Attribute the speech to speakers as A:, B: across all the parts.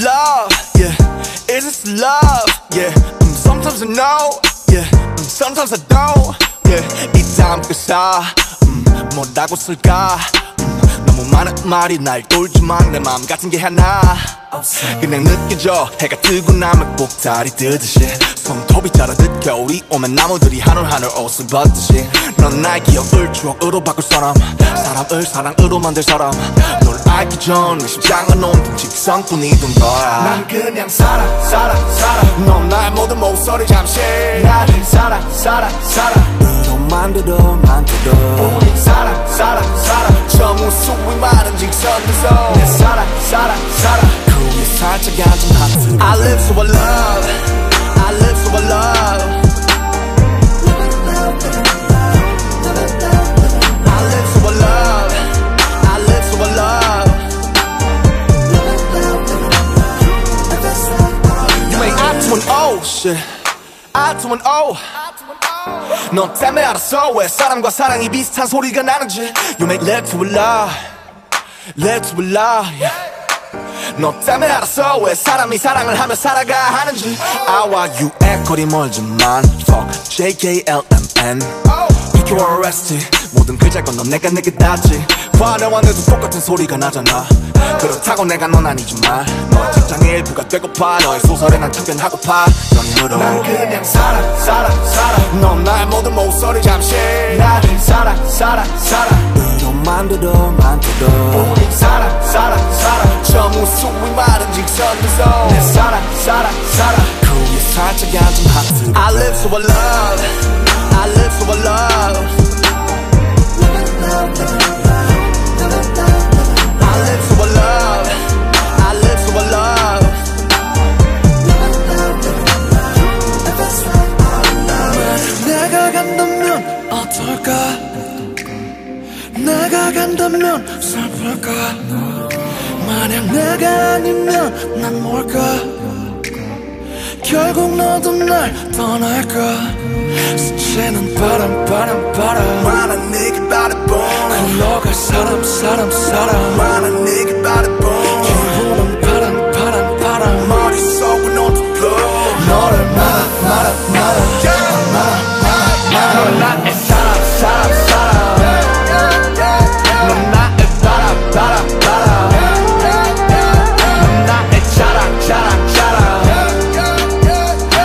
A: love, yeah, is this love, yeah mm, Sometimes I know, yeah, mm, sometimes I don't, yeah 이 다음 그사 음, 뭐라고 쓸까 너무 많은 말이 날 돌지만 내 마음 같은 게 하나 그냥 느껴져 해가 뜨고 나면 꼭다리 뜨듯이 손톱이 자라듯 겨울이 오면 나무들이 하올하늘 옷을 벗듯이 넌 나의 기억을 추억으로 바꿀 사람 사람을 사랑으로 만들 사람 널 알기 전 심장은 온통 직성뿐이던 거야 난 그냥 살아 살아 살아 넌 나의 모든 목소리 잠시 나를 살아 살아 살아 더 만들어 만들어 전두성 내 사랑 사랑 사랑 그게 살짝 앉은 I live for love I live for love Oh shit I do an O 넌 때문에 알았어 왜 사람과 사랑이 비슷한 소리가 나는지 You make love to a love Let's rely i 너 때문에 알았어 왜 사람이 사랑을 하며 살아가 하는지 i want you 애거리 멀지만 Fuck JKLMN Pick your arrest 모든 글자건 그 넌 내가 내게 닿지 과려와 내도 똑같은 소리가 나잖아 그렇다고 내가 넌 아니지만 너 직장의 일부가 되고파 너의 소설에 난 참견하고파 연으로 난 그냥 살아 살아 살아 넌 나의 모든 모서리 잠시 나를 살아 살아 살아 의로 만들어 또 우리 사랑 사랑 사랑 저 무수히 많은 직선에서 내 사랑 사랑 사랑 그 위에 살짝 앉은 하트 I live for a love I live for a love
B: 내가 간다면 어떨까 내가간다면 슬플까 만약 내가 아니면 난 뭘까 결국 너도 날 떠날까 스치는 바람 바람 바람
A: 많은 네가 바라본
B: 흘러갈 사람 사람 사람
A: 많은 네가 바라본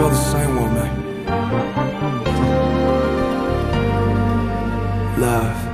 C: feel the same woman. Love.